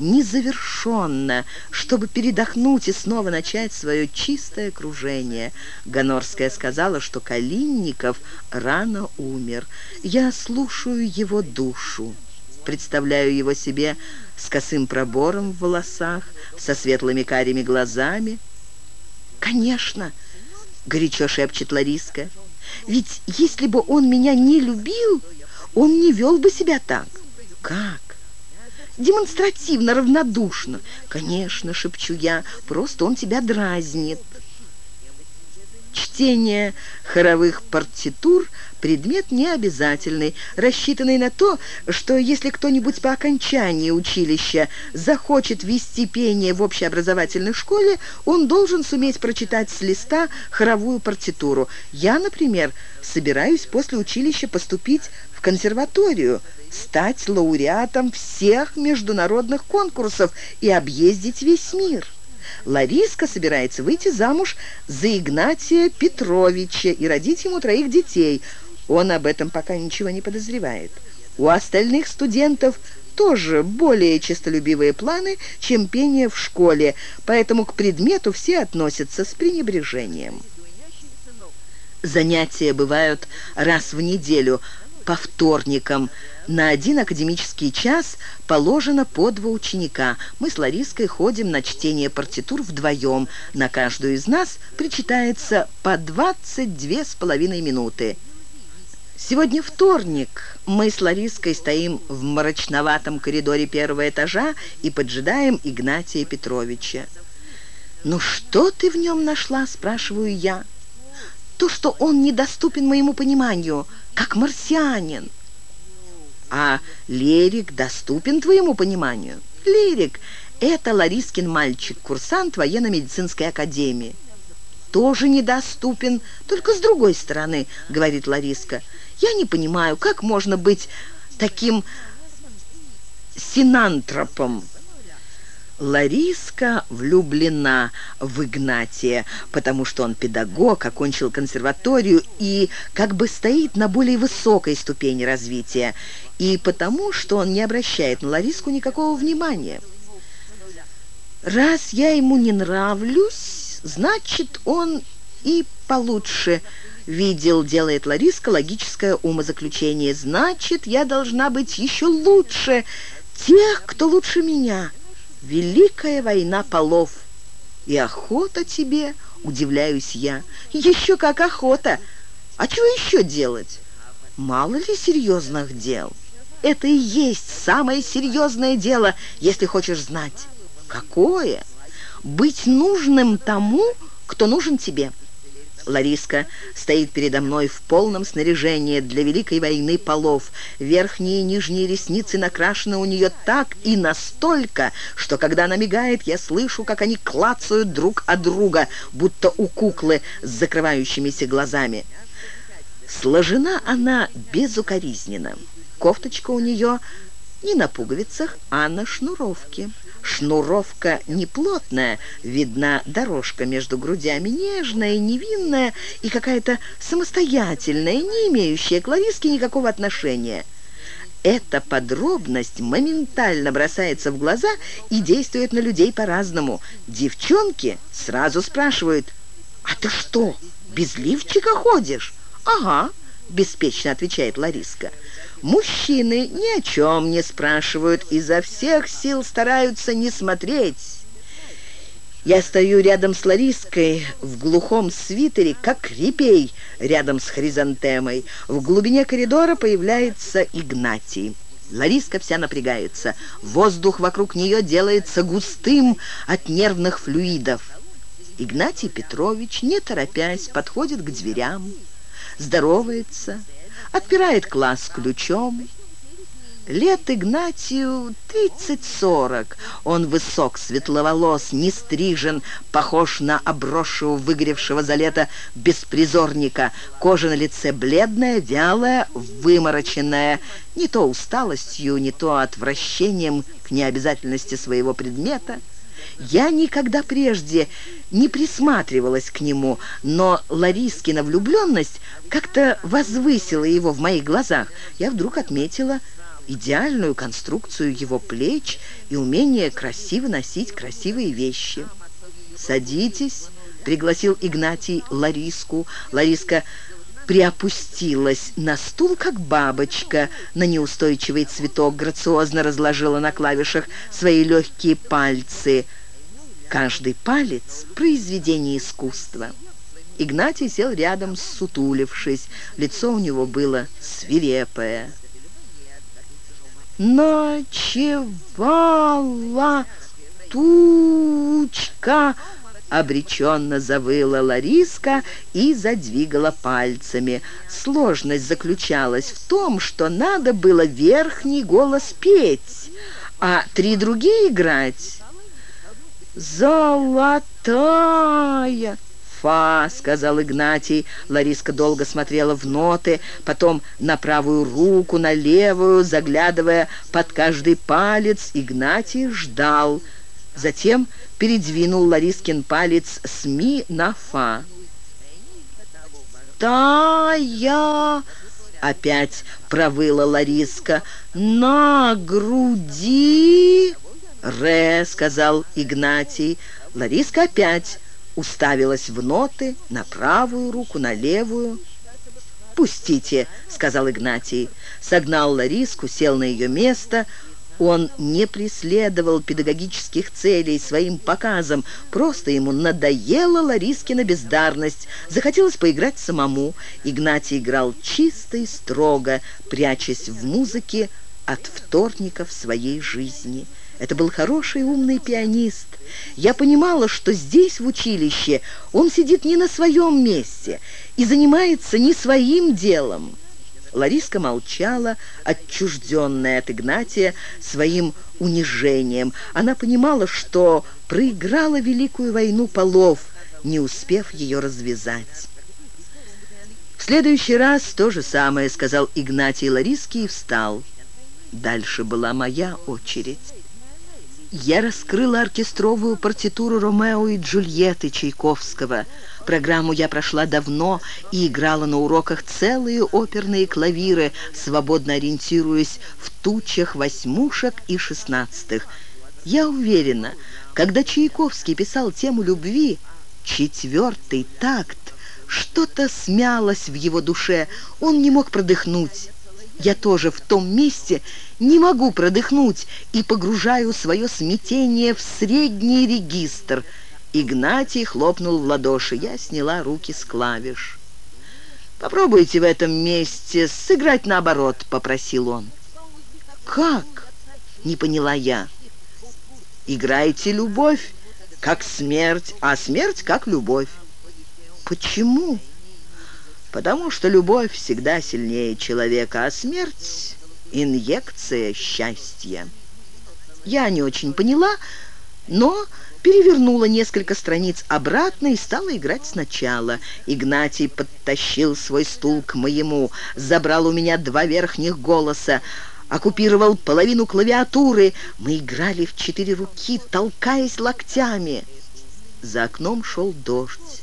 [SPEAKER 1] незавершенно, чтобы передохнуть и снова начать свое чистое кружение. Гонорская сказала, что Калинников рано умер. Я слушаю его душу. Представляю его себе с косым пробором в волосах, со светлыми карими глазами. «Конечно!» — горячо шепчет Лариска. «Ведь если бы он меня не любил, он не вел бы себя так». «Как?» демонстративно равнодушно. «Конечно», — шепчу я, — «просто он тебя дразнит». Чтение хоровых партитур – предмет необязательный, рассчитанный на то, что если кто-нибудь по окончании училища захочет вести пение в общеобразовательной школе, он должен суметь прочитать с листа хоровую партитуру. Я, например, собираюсь после училища поступить в консерваторию, стать лауреатом всех международных конкурсов и объездить весь мир. Лариска собирается выйти замуж за Игнатия Петровича и родить ему троих детей. Он об этом пока ничего не подозревает. У остальных студентов тоже более честолюбивые планы, чем пение в школе, поэтому к предмету все относятся с пренебрежением. Занятия бывают раз в неделю, по вторникам – на один академический час положено по два ученика. Мы с Лариской ходим на чтение партитур вдвоем. На каждую из нас причитается по 22 с половиной минуты. Сегодня вторник. Мы с Лариской стоим в мрачноватом коридоре первого этажа и поджидаем Игнатия Петровича. «Ну что ты в нем нашла?» – спрашиваю я. «То, что он недоступен моему пониманию, как марсианин». А Лерик доступен твоему пониманию? Лерик – это Ларискин мальчик, курсант военно-медицинской академии. Тоже недоступен, только с другой стороны, говорит Лариска. Я не понимаю, как можно быть таким синантропом? Лариска влюблена в Игнатия, потому что он педагог, окончил консерваторию и как бы стоит на более высокой ступени развития, и потому что он не обращает на Лариску никакого внимания. Раз я ему не нравлюсь, значит, он и получше видел, делает Лариска логическое умозаключение. Значит, я должна быть еще лучше тех, кто лучше меня. Великая война полов. И охота тебе, удивляюсь я. Еще как охота. А чего еще делать? Мало ли серьезных дел. Это и есть самое серьезное дело, если хочешь знать. Какое? быть нужным тому, кто нужен тебе. Лариска стоит передо мной в полном снаряжении для Великой войны полов. Верхние и нижние ресницы накрашены у нее так и настолько, что когда она мигает, я слышу, как они клацают друг от друга, будто у куклы с закрывающимися глазами. Сложена она безукоризненно. Кофточка у нее не на пуговицах, а на шнуровке. Шнуровка неплотная, видна дорожка между грудями, нежная, невинная и какая-то самостоятельная, не имеющая к Лариске никакого отношения. Эта подробность моментально бросается в глаза и действует на людей по-разному. Девчонки сразу спрашивают, «А ты что, без лифчика ходишь?» «Ага», — беспечно отвечает Лариска. Мужчины ни о чем не спрашивают, изо всех сил стараются не смотреть. Я стою рядом с Лариской в глухом свитере, как репей, рядом с хризантемой. В глубине коридора появляется Игнатий. Лариска вся напрягается. Воздух вокруг нее делается густым от нервных флюидов. Игнатий Петрович, не торопясь, подходит к дверям, здоровается, отпирает класс ключом. Лет Игнатию тридцать-сорок. Он высок, светловолос, не стрижен, похож на обросшего, выгоревшего за лето беспризорника. Кожа на лице бледная, вялая, вымороченная, не то усталостью, не то отвращением к необязательности своего предмета. Я никогда прежде не присматривалась к нему, но Ларискина влюбленность как-то возвысила его в моих глазах. Я вдруг отметила идеальную конструкцию его плеч и умение красиво носить красивые вещи. «Садитесь», — пригласил Игнатий Лариску. Лариска приопустилась на стул, как бабочка, на неустойчивый цветок, грациозно разложила на клавишах свои легкие пальцы — Каждый палец — произведение искусства. Игнатий сел рядом, сутулившись. Лицо у него было свирепое. «Ночевала тучка!» Обреченно завыла Лариска и задвигала пальцами. Сложность заключалась в том, что надо было верхний голос петь, а три другие играть «Золотая!» «Фа», — сказал Игнатий. Лариска долго смотрела в ноты, потом на правую руку, на левую, заглядывая под каждый палец. Игнатий ждал. Затем передвинул Ларискин палец с ми на фа. «Тая!» — опять провыла Лариска. «На груди!» «Ре», — сказал Игнатий. Лариска опять уставилась в ноты на правую руку, на левую. «Пустите», — сказал Игнатий. Согнал Лариску, сел на ее место. Он не преследовал педагогических целей своим показом, просто ему надоела Ларискина бездарность. Захотелось поиграть самому. Игнатий играл чисто и строго, прячась в музыке от вторников своей жизни. Это был хороший умный пианист. Я понимала, что здесь, в училище, он сидит не на своем месте и занимается не своим делом. Лариска молчала, отчужденная от Игнатия своим унижением. Она понимала, что проиграла Великую войну полов, не успев ее развязать. «В следующий раз то же самое», — сказал Игнатий Лариске и встал. Дальше была моя очередь. Я раскрыла оркестровую партитуру Ромео и Джульетты Чайковского. Программу я прошла давно и играла на уроках целые оперные клавиры, свободно ориентируясь в тучах восьмушек и шестнадцатых. Я уверена, когда Чайковский писал тему любви, четвертый такт, что-то смялось в его душе, он не мог продыхнуть. Я тоже в том месте не могу продыхнуть и погружаю свое смятение в средний регистр. Игнатий хлопнул в ладоши. Я сняла руки с клавиш. «Попробуйте в этом месте сыграть наоборот», — попросил он. «Как?» — не поняла я. «Играйте любовь как смерть, а смерть как любовь. Почему? Потому что любовь всегда сильнее человека, а смерть — инъекция счастья. Я не очень поняла, но перевернула несколько страниц обратно и стала играть сначала. Игнатий подтащил свой стул к моему, забрал у меня два верхних голоса, оккупировал половину клавиатуры. Мы играли в четыре руки, толкаясь локтями. За окном шел дождь.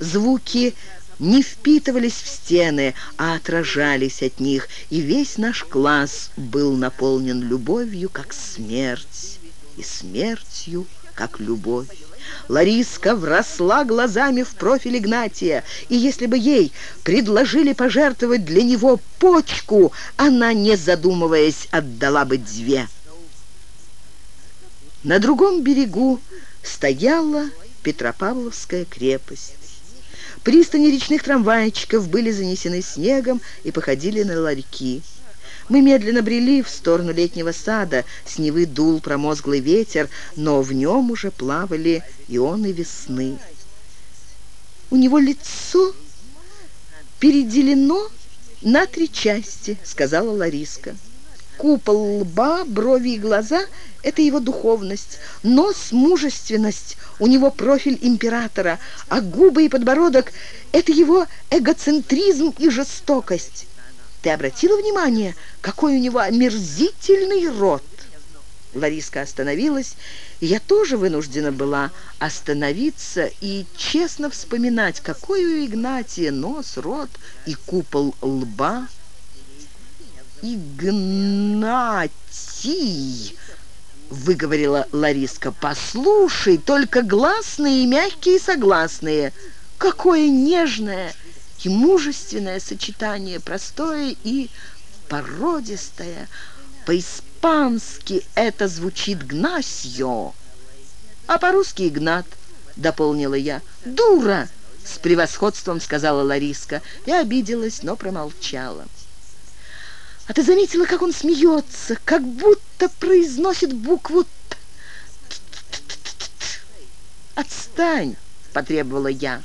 [SPEAKER 1] Звуки не впитывались в стены, а отражались от них, и весь наш класс был наполнен любовью, как смерть, и смертью, как любовь. Лариска вросла глазами в профиль Игнатия, и если бы ей предложили пожертвовать для него почку, она, не задумываясь, отдала бы две. На другом берегу стояла Петропавловская крепость. Пристани речных трамвайчиков были занесены снегом и походили на ларьки. Мы медленно брели в сторону летнего сада. С Невы дул промозглый ветер, но в нем уже плавали ионы весны. «У него лицо переделено на три части», — сказала Лариска. Купол лба, брови и глаза — это его духовность. Нос — мужественность, у него профиль императора, а губы и подбородок — это его эгоцентризм и жестокость. Ты обратила внимание, какой у него омерзительный рот? Лариска остановилась, и я тоже вынуждена была остановиться и честно вспоминать, какой у Игнатия нос, рот и купол лба — «Игнатий!» — выговорила Лариска. «Послушай, только гласные и мягкие согласные. Какое нежное и мужественное сочетание, простое и породистое. По-испански это звучит «гнасьо», а по-русски «игнат», — дополнила я. «Дура!» — с превосходством сказала Лариска. Я обиделась, но промолчала. А ты заметила, как он смеется, как будто произносит букву «т». «Отстань!» — потребовала я.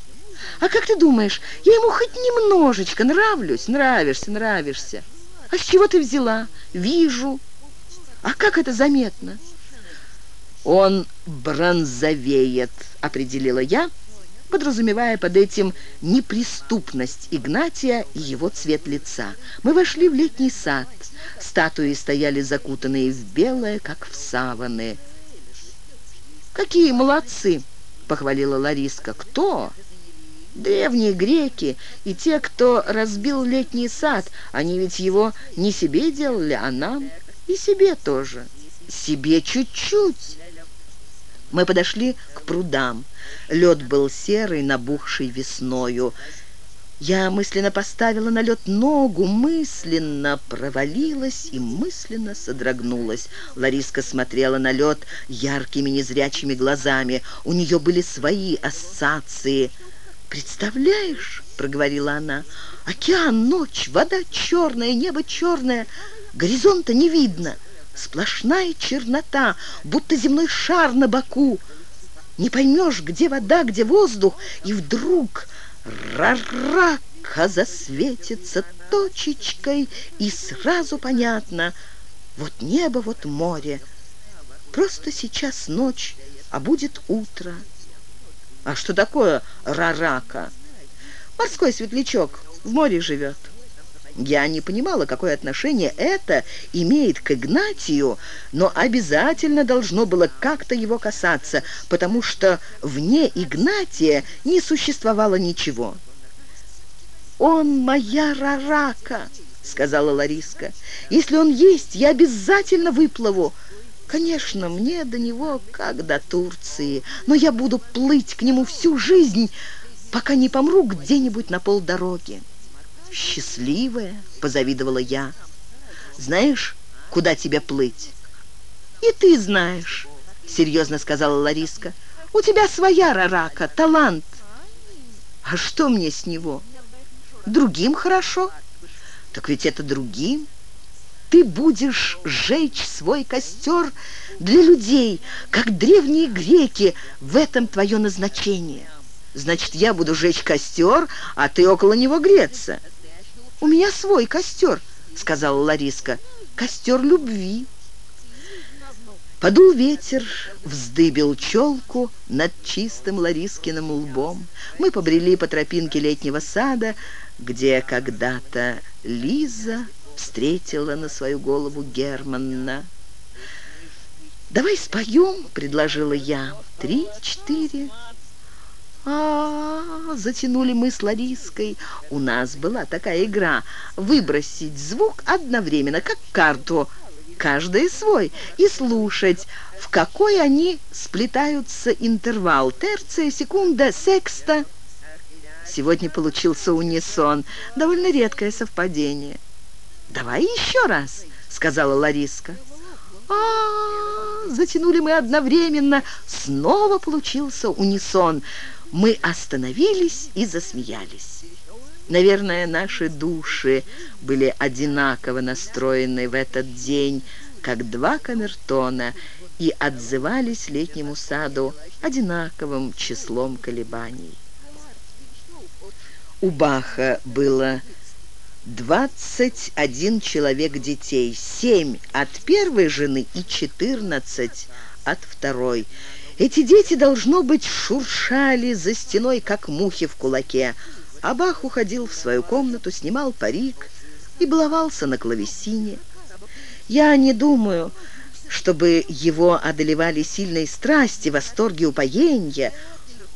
[SPEAKER 1] «А как ты думаешь, я ему хоть немножечко нравлюсь?» «Нравишься, нравишься. А с чего ты взяла?» «Вижу. А как это заметно?» «Он бронзовеет», — определила я, — подразумевая под этим неприступность Игнатия и его цвет лица. Мы вошли в летний сад. Статуи стояли закутанные в белое, как в саваны. «Какие молодцы!» — похвалила Лариска. «Кто?» «Древние греки и те, кто разбил летний сад. Они ведь его не себе делали, а нам. И себе тоже. Себе чуть-чуть». Мы подошли к прудам. Лед был серый, набухший весною. Я мысленно поставила на лед ногу, мысленно провалилась и мысленно содрогнулась. Лариска смотрела на лед яркими незрячими глазами. У нее были свои ассоциации. «Представляешь?» — проговорила она. «Океан, ночь, вода черная, небо черное, горизонта не видно». Сплошная чернота, будто земной шар на боку. Не поймешь, где вода, где воздух, и вдруг рарака засветится точечкой, и сразу понятно, вот небо, вот море. Просто сейчас ночь, а будет утро. А что такое рарака? Морской светлячок в море живет. Я не понимала, какое отношение это имеет к Игнатию, но обязательно должно было как-то его касаться, потому что вне Игнатия не существовало ничего. «Он моя рарака», — сказала Лариска. «Если он есть, я обязательно выплыву. Конечно, мне до него как до Турции, но я буду плыть к нему всю жизнь, пока не помру где-нибудь на полдороги» счастливая», — позавидовала я. «Знаешь, куда тебе плыть?» «И ты знаешь», — серьезно сказала Лариска. «У тебя своя рарака, талант». «А что мне с него? Другим хорошо?» «Так ведь это другим. Ты будешь жечь свой костер для людей, как древние греки. В этом твое назначение. Значит, я буду жечь костер, а ты около него греться. У меня свой костер, сказала Лариска. Костер любви. Подул ветер, вздыбил челку над чистым Ларискиным лбом. Мы побрели по тропинке летнего сада, где когда-то Лиза встретила на свою голову Германна. «Давай споем», — предложила я. «Три, четыре». А, -а, а затянули мы с Лариской. У нас была такая игра — выбросить звук одновременно, как карту, каждый свой, и слушать, в какой они сплетаются интервал. Терция, секунда, секста. Сегодня получился унисон. Довольно редкое совпадение. «Давай еще раз», — сказала Лариска. А, -а, а затянули мы одновременно. Снова получился унисон. Мы остановились и засмеялись. Наверное, наши души были одинаково настроены в этот день, как два камертона, и отзывались летнему саду одинаковым числом колебаний. У Баха было 21 человек детей, 7 от первой жены и 14 от второй. Эти дети, должно быть, шуршали за стеной, как мухи в кулаке. Абах уходил в свою комнату, снимал парик и баловался на клавесине. Я не думаю, чтобы его одолевали сильные страсти, восторги, упоения.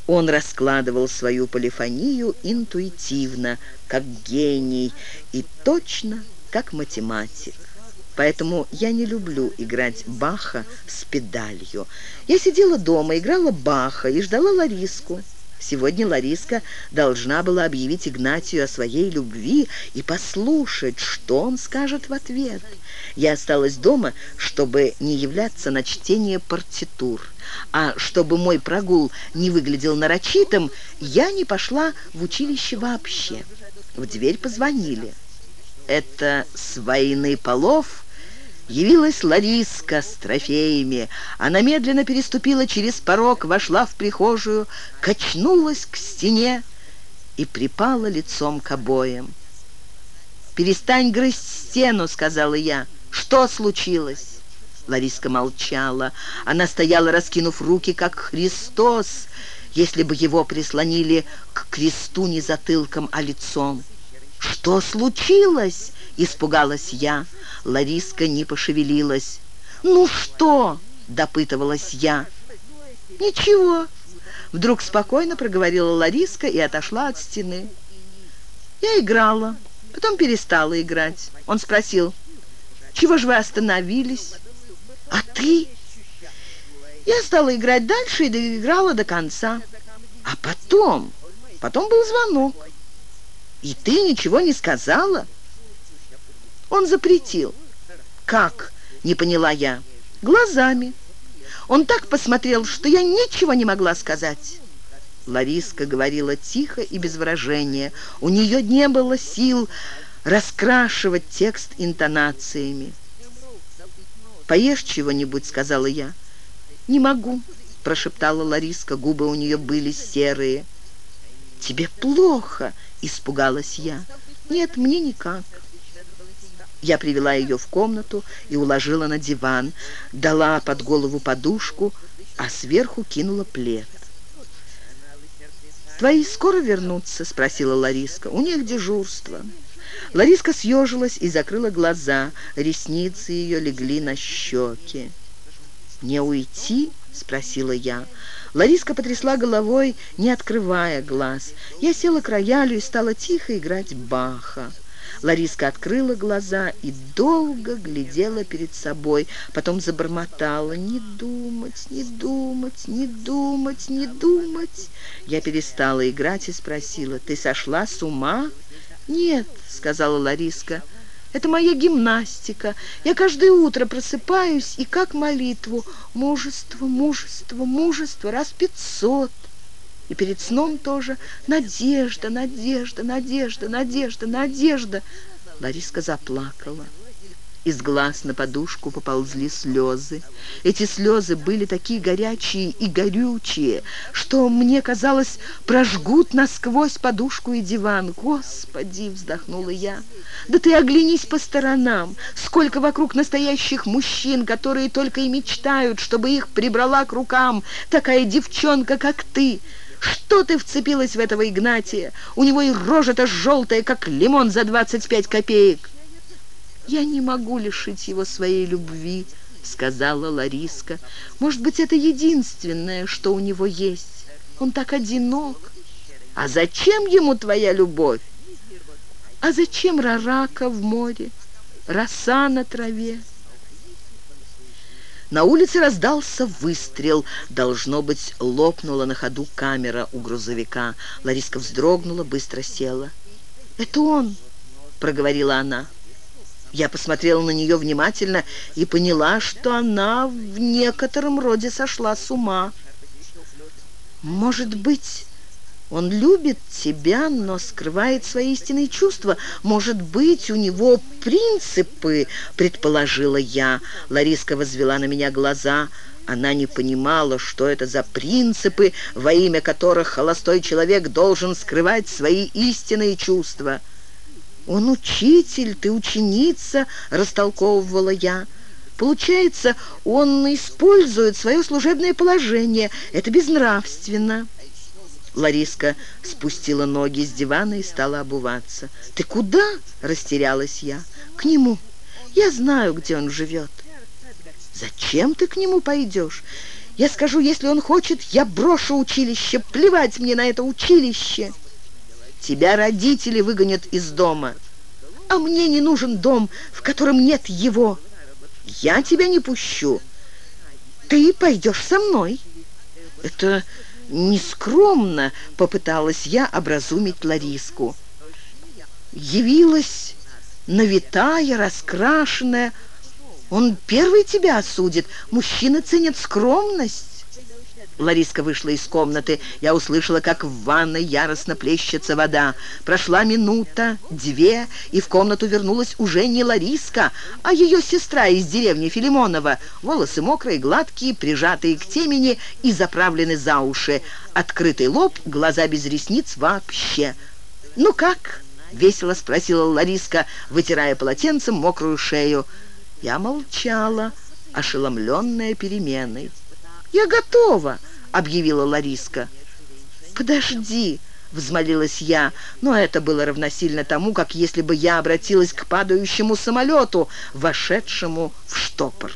[SPEAKER 1] Он раскладывал свою полифонию интуитивно, как гений, и точно как математик. Поэтому я не люблю играть Баха с педалью. Я сидела дома, играла Баха и ждала Лариску. Сегодня Лариска должна была объявить Игнатию о своей любви и послушать, что он скажет в ответ. Я осталась дома, чтобы не являться на чтение партитур. А чтобы мой прогул не выглядел нарочитым, я не пошла в училище вообще. В дверь позвонили. Это с войны полов Явилась Лариска с трофеями. Она медленно переступила через порог, вошла в прихожую, качнулась к стене и припала лицом к обоям. «Перестань грызть стену», — сказала я. «Что случилось?» Лариска молчала. Она стояла, раскинув руки, как Христос, если бы его прислонили к кресту не затылком, а лицом. «Что случилось?» — испугалась я. Лариска не пошевелилась. «Ну что?» — допытывалась я. «Ничего». Вдруг спокойно проговорила Лариска и отошла от стены. Я играла, потом перестала играть. Он спросил, «Чего же вы остановились?» «А ты?» Я стала играть дальше и доиграла до конца. А потом, потом был звонок. «И ты ничего не сказала?» Он запретил. «Как?» — не поняла я. «Глазами». Он так посмотрел, что я ничего не могла сказать. Лариска говорила тихо и без выражения. У нее не было сил раскрашивать текст интонациями. «Поешь чего-нибудь», — сказала я. «Не могу», — прошептала Лариска, губы у нее были серые. «Тебе плохо», — испугалась я. «Нет, мне никак». Я привела ее в комнату и уложила на диван, дала под голову подушку, а сверху кинула плед. «Твои скоро вернутся?» — спросила Лариска. «У них дежурство». Лариска съежилась и закрыла глаза. Ресницы ее легли на щеки. «Не уйти?» — спросила я. Лариска потрясла головой, не открывая глаз. Я села к роялю и стала тихо играть Баха. Лариска открыла глаза и долго глядела перед собой, потом забормотала «Не думать, не думать, не думать, не думать». Я перестала играть и спросила «Ты сошла с ума?» «Нет», — сказала Лариска, — «это моя гимнастика. Я каждое утро просыпаюсь и как молитву «Мужество, мужество, мужество» раз пятьсот». И перед сном тоже «Надежда, надежда, надежда, надежда, надежда». Лариска заплакала. Из глаз на подушку поползли слезы. Эти слезы были такие горячие и горючие, что, мне казалось, прожгут насквозь подушку и диван. «Господи!» — вздохнула я. «Да ты оглянись по сторонам! Сколько вокруг настоящих мужчин, которые только и мечтают, чтобы их прибрала к рукам такая девчонка, как ты!» Что ты вцепилась в этого Игнатия? У него и рожа-то желтая, как лимон за двадцать пять копеек. «Я не могу лишить его своей любви», — сказала Лариска. «Может быть, это единственное, что у него есть. Он так одинок. А зачем ему твоя любовь? А зачем рарака в море, роса на траве?» На улице раздался выстрел. Должно быть, лопнула на ходу камера у грузовика. Лариска вздрогнула, быстро села. «Это он!» — проговорила она. Я посмотрела на нее внимательно и поняла, что она в некотором роде сошла с ума. «Может быть, он любит тебя, но скрывает свои истинные чувства. Может быть, у него принципы, предположила я. Лариска возвела на меня глаза. Она не понимала, что это за принципы, во имя которых холостой человек должен скрывать свои истинные чувства. «Он учитель, ты ученица», — растолковывала я. «Получается, он использует свое служебное положение. Это безнравственно». Лариска спустила ноги с дивана и стала обуваться. «Ты куда?» — растерялась я. «К нему. Я знаю, где он живет». «Зачем ты к нему пойдешь?» «Я скажу, если он хочет, я брошу училище. Плевать мне на это училище!» Тебя родители выгонят из дома. А мне не нужен дом, в котором нет его. Я тебя не пущу. Ты пойдешь со мной. Это нескромно, попыталась я образумить Лариску. Явилась навитая, раскрашенная. Он первый тебя осудит. Мужчины ценят скромность. Лариска вышла из комнаты. Я услышала, как в ванной яростно плещется вода. Прошла минута, две, и в комнату вернулась уже не Лариска, а ее сестра из деревни Филимонова. Волосы мокрые, гладкие, прижатые к темени и заправлены за уши. Открытый лоб, глаза без ресниц вообще. «Ну как?» — весело спросила Лариска, вытирая полотенцем мокрую шею. Я молчала, ошеломленная переменой. «Я готова!» — объявила Лариска. «Подожди!» — взмолилась я, но это было равносильно тому, как если бы я обратилась к падающему самолету, вошедшему в штопор.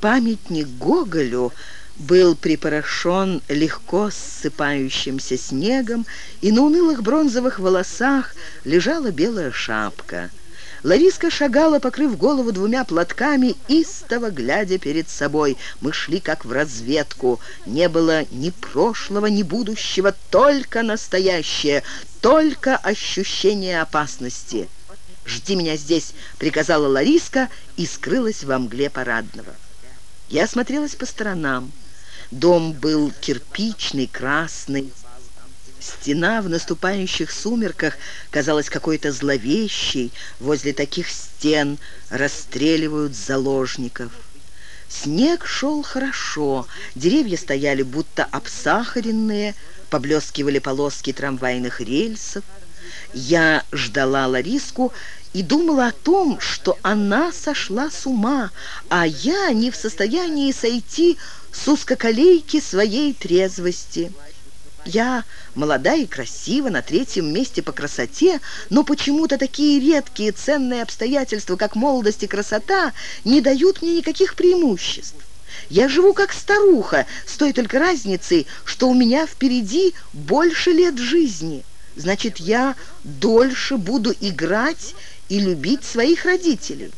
[SPEAKER 1] Памятник Гоголю был припорошен легко ссыпающимся снегом, и на унылых бронзовых волосах лежала белая шапка — Лариска шагала, покрыв голову двумя платками, истово глядя перед собой. Мы шли как в разведку. Не было ни прошлого, ни будущего, только настоящее, только ощущение опасности. «Жди меня здесь», — приказала Лариска и скрылась во мгле парадного. Я осмотрелась по сторонам. Дом был кирпичный, красный, Стена в наступающих сумерках казалась какой-то зловещей. Возле таких стен расстреливают заложников. Снег шел хорошо, деревья стояли будто обсахаренные, поблескивали полоски трамвайных рельсов. Я ждала Лариску и думала о том, что она сошла с ума, а я не в состоянии сойти с узкоколейки своей трезвости. Я молода и красива, на третьем месте по красоте, но почему-то такие редкие ценные обстоятельства, как молодость и красота, не дают мне никаких преимуществ. Я живу как старуха, с той только разницей, что у меня впереди больше лет жизни. Значит, я дольше буду играть и любить своих родителей».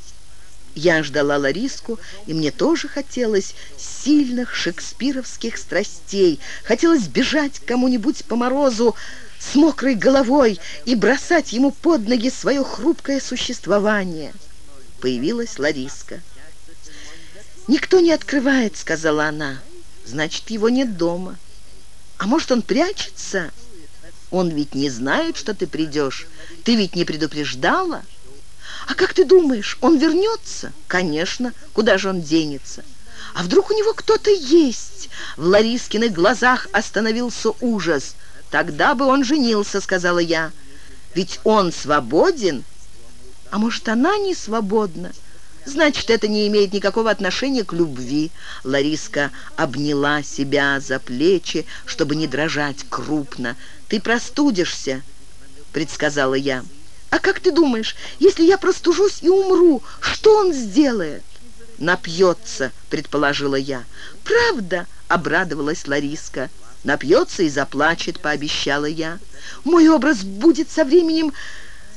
[SPEAKER 1] Я ждала Лариску, и мне тоже хотелось сильных шекспировских страстей. Хотелось бежать кому-нибудь по морозу с мокрой головой и бросать ему под ноги свое хрупкое существование. Появилась Лариска. «Никто не открывает», — сказала она. «Значит, его нет дома. А может, он прячется? Он ведь не знает, что ты придешь. Ты ведь не предупреждала?» «А как ты думаешь, он вернется?» «Конечно. Куда же он денется?» «А вдруг у него кто-то есть?» В Ларискиных глазах остановился ужас. «Тогда бы он женился», — сказала я. «Ведь он свободен». «А может, она не свободна?» Значит, это не имеет никакого отношения к любви. Лариска обняла себя за плечи, чтобы не дрожать крупно. «Ты простудишься», — предсказала я. «А как ты думаешь, если я простужусь и умру, что он сделает?» «Напьется», — предположила я. «Правда?» — обрадовалась Лариска. «Напьется и заплачет», — пообещала я. «Мой образ будет со временем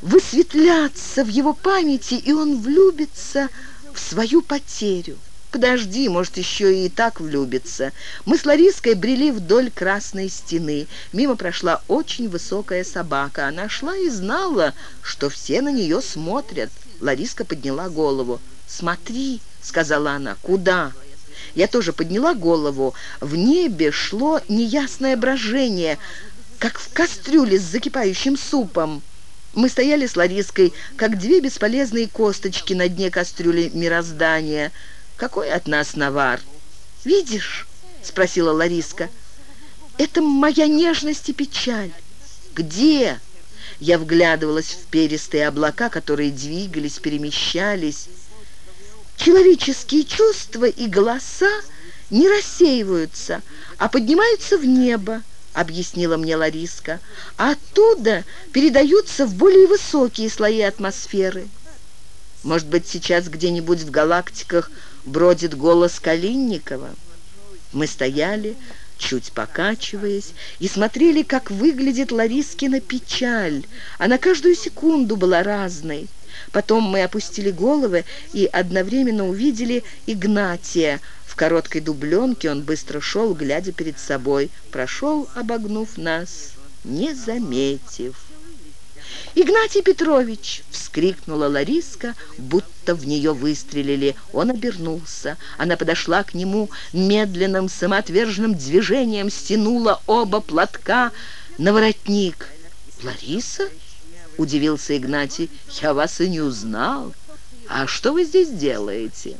[SPEAKER 1] высветляться в его памяти, и он влюбится в свою потерю». «Подожди, может, еще и так влюбится». Мы с Лариской брели вдоль красной стены. Мимо прошла очень высокая собака. Она шла и знала, что все на нее смотрят. Лариска подняла голову. «Смотри», — сказала она, — «куда?» Я тоже подняла голову. В небе шло неясное брожение, как в кастрюле с закипающим супом. Мы стояли с Лариской, как две бесполезные косточки на дне кастрюли мироздания — какой от нас навар? Видишь, спросила Лариска. Это моя нежность и печаль. Где? Я вглядывалась в перистые облака, которые двигались, перемещались. Человеческие чувства и голоса не рассеиваются, а поднимаются в небо, объяснила мне Лариска, а оттуда передаются в более высокие слои атмосферы. Может быть, сейчас где-нибудь в галактиках бродит голос Калинникова. Мы стояли, чуть покачиваясь, и смотрели, как выглядит Ларискина печаль. Она каждую секунду была разной. Потом мы опустили головы и одновременно увидели Игнатия. В короткой дубленке он быстро шел, глядя перед собой. Прошел, обогнув нас, не заметив. «Игнатий Петрович!» — вскрикнула Лариска, будто в нее выстрелили. Он обернулся. Она подошла к нему, медленным самоотверженным движением стянула оба платка на воротник. «Лариса?» — удивился Игнатий. «Я вас и не узнал. А что вы здесь делаете?»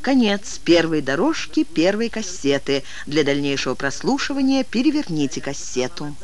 [SPEAKER 1] Конец первой дорожки первой кассеты. Для дальнейшего прослушивания переверните кассету.